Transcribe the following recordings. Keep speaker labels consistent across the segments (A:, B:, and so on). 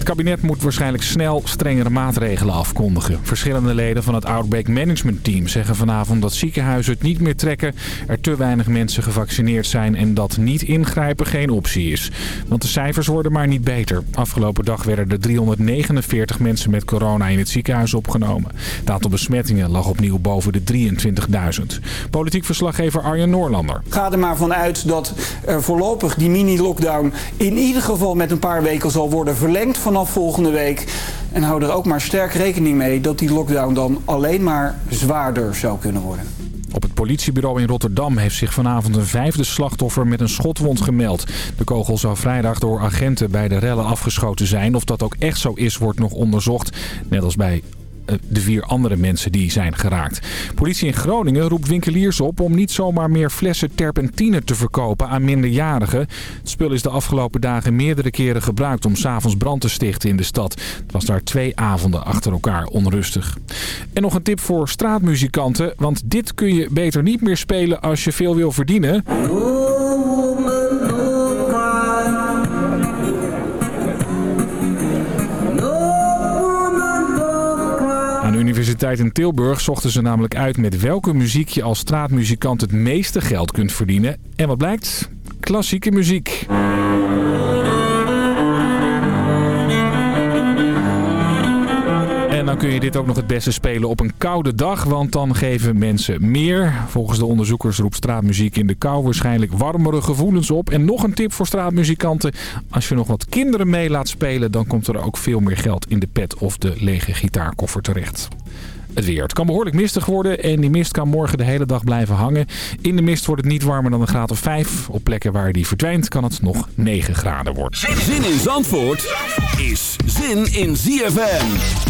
A: Het kabinet moet waarschijnlijk snel strengere maatregelen afkondigen. Verschillende leden van het Outbreak Management Team zeggen vanavond dat ziekenhuizen het niet meer trekken, er te weinig mensen gevaccineerd zijn en dat niet ingrijpen geen optie is. Want de cijfers worden maar niet beter. Afgelopen dag werden er 349 mensen met corona in het ziekenhuis opgenomen. Het aantal besmettingen lag opnieuw boven de 23.000. Politiek verslaggever Arjen Noorlander.
B: Ga er maar vanuit dat er voorlopig die mini-lockdown in ieder geval met een paar weken zal worden verlengd vanaf volgende week. En hou er ook maar sterk rekening mee dat die lockdown dan alleen maar zwaarder zou kunnen worden.
A: Op het politiebureau in Rotterdam heeft zich vanavond een vijfde slachtoffer met een schotwond gemeld. De kogel zou vrijdag door agenten bij de rellen afgeschoten zijn. Of dat ook echt zo is, wordt nog onderzocht. Net als bij de vier andere mensen die zijn geraakt. Politie in Groningen roept winkeliers op om niet zomaar meer flessen terpentine te verkopen aan minderjarigen. Het spul is de afgelopen dagen meerdere keren gebruikt om s'avonds brand te stichten in de stad. Het was daar twee avonden achter elkaar onrustig. En nog een tip voor straatmuzikanten, want dit kun je beter niet meer spelen als je veel wil verdienen. Universiteit in Tilburg zochten ze namelijk uit met welke muziek je als straatmuzikant het meeste geld kunt verdienen. En wat blijkt? Klassieke muziek. Dan kun je dit ook nog het beste spelen op een koude dag, want dan geven mensen meer. Volgens de onderzoekers roept straatmuziek in de kou waarschijnlijk warmere gevoelens op. En nog een tip voor straatmuzikanten. Als je nog wat kinderen mee laat spelen, dan komt er ook veel meer geld in de pet of de lege gitaarkoffer terecht. Het weer. Het kan behoorlijk mistig worden en die mist kan morgen de hele dag blijven hangen. In de mist wordt het niet warmer dan een graad of 5. Op plekken waar die verdwijnt kan het nog 9 graden worden.
C: Zin in Zandvoort is zin in ZFM.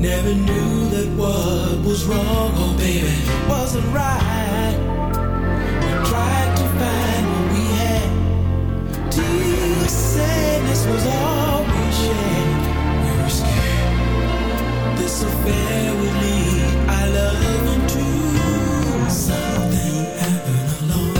D: Never knew that what was wrong, oh baby, wasn't right. We tried to find what
E: we had. Deep sadness was all we
F: shared. We were scared this affair would lead our love into something happened alone.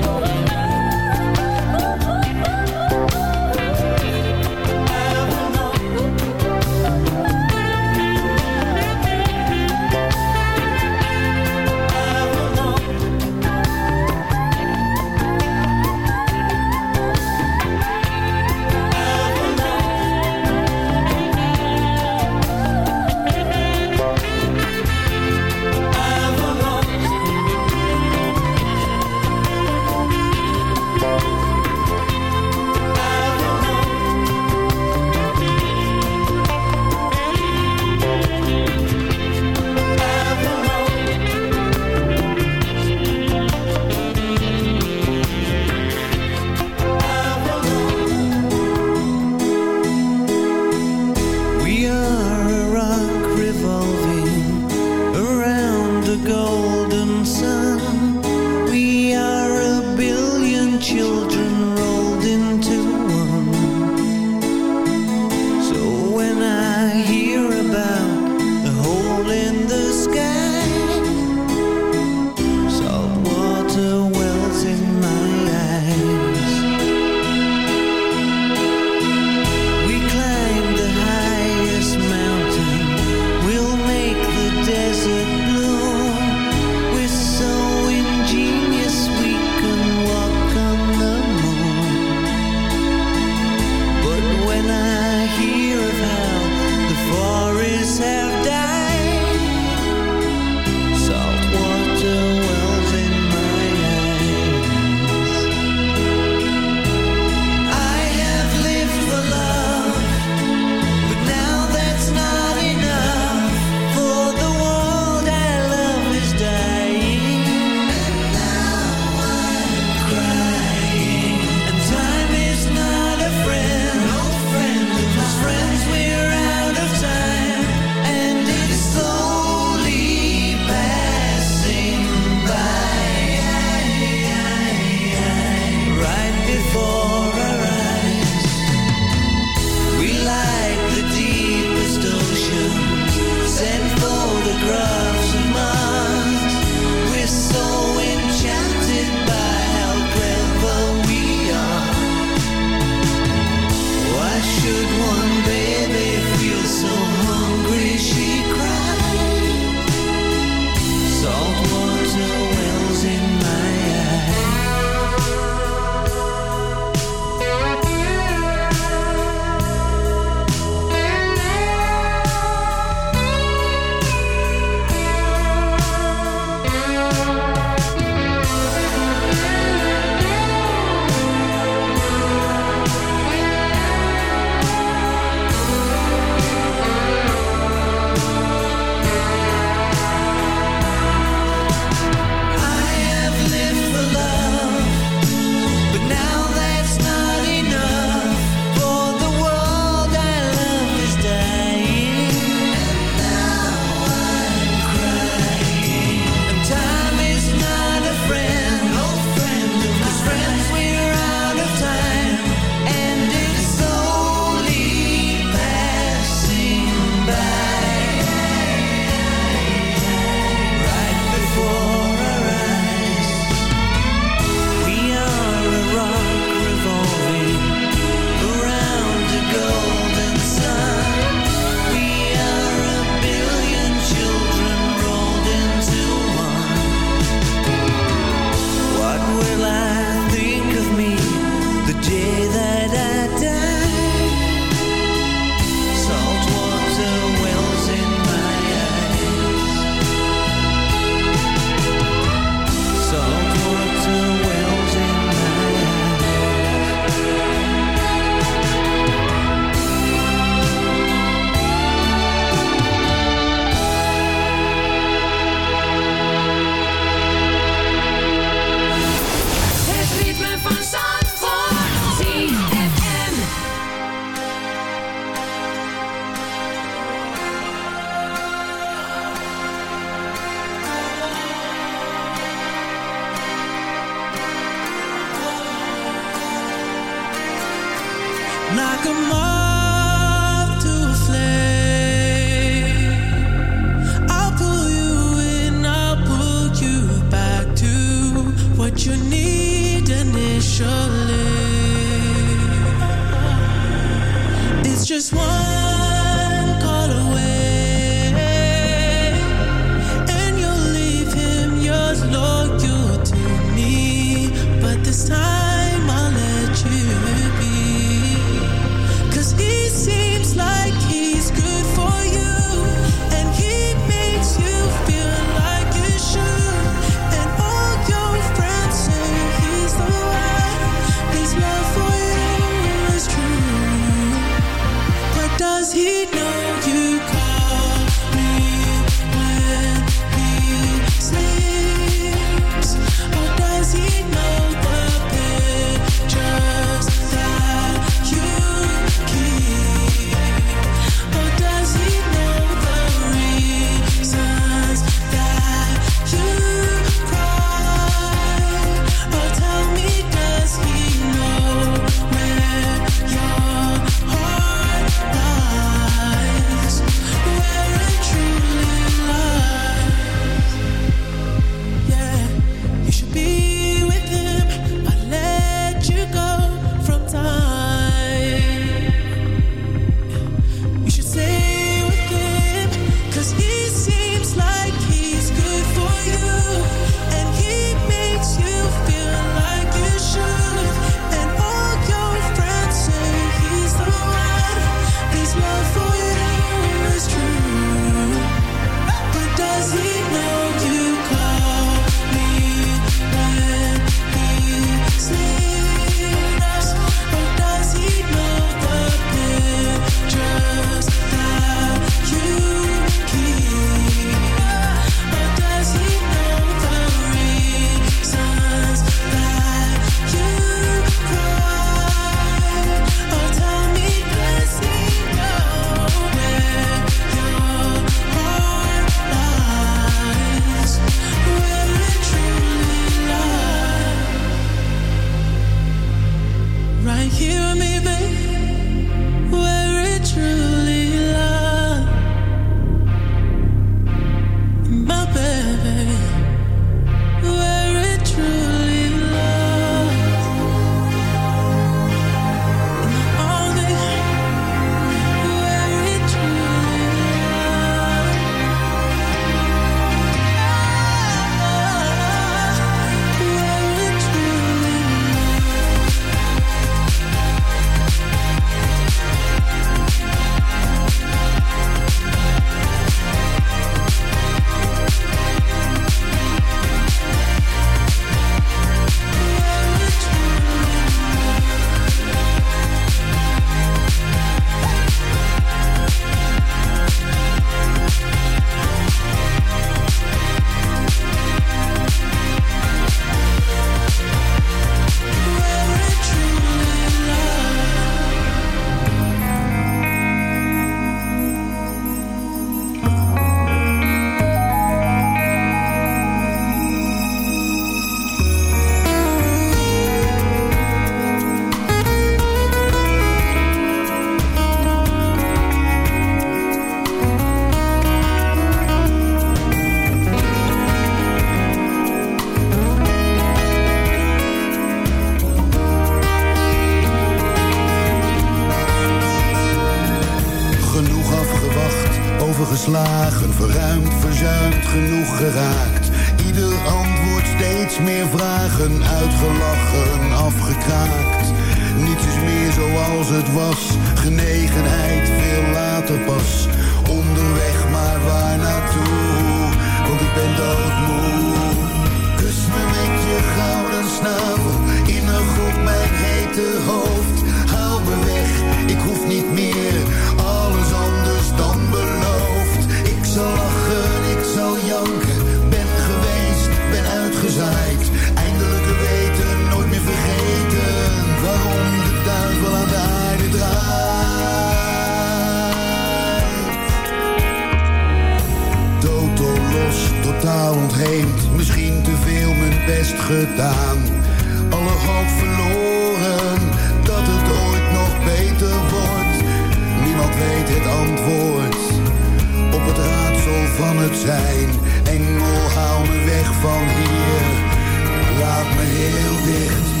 G: Heel dicht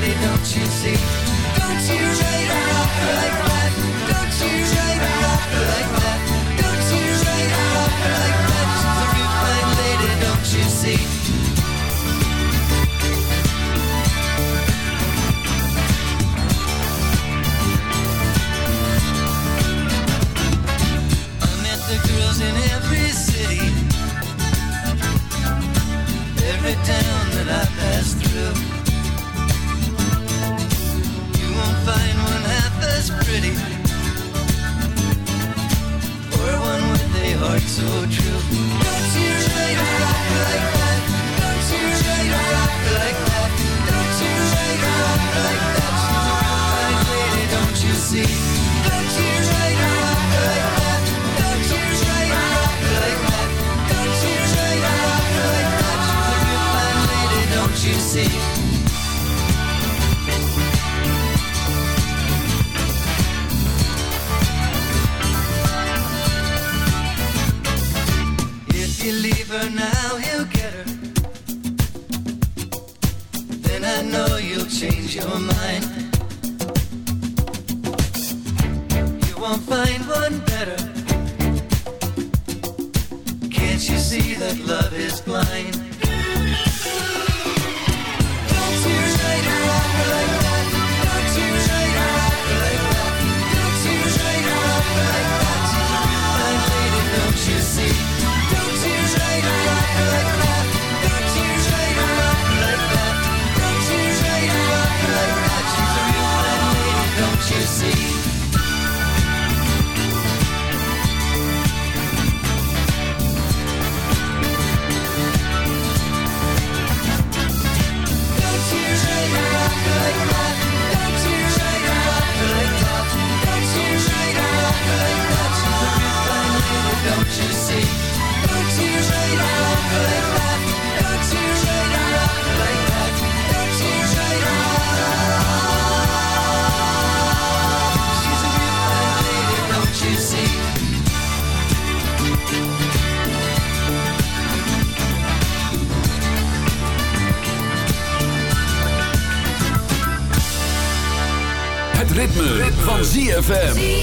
H: lady, don't you see? Don't you trade her off like that? Don't you trade her off like that? so true. you were mine. You won't find one better. Can't you see that love is blind?
I: ZFM.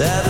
J: Yeah,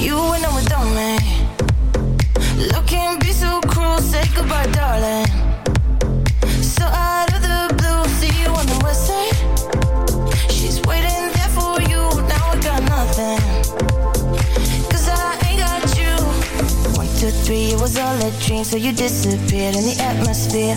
K: You went on without me. Love can be so cruel. Say goodbye, darling. So out of the blue, see you on the west side. She's waiting there for you. Now I got nothing. Cause I ain't got you. One, two, three, it was all a dream, so you disappeared in the atmosphere.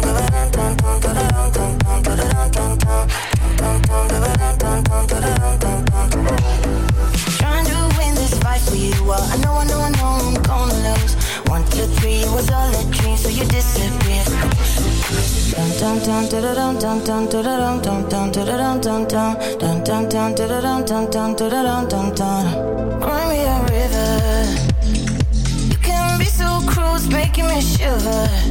K: Cry me a river. You can be so cruel, making me shiver.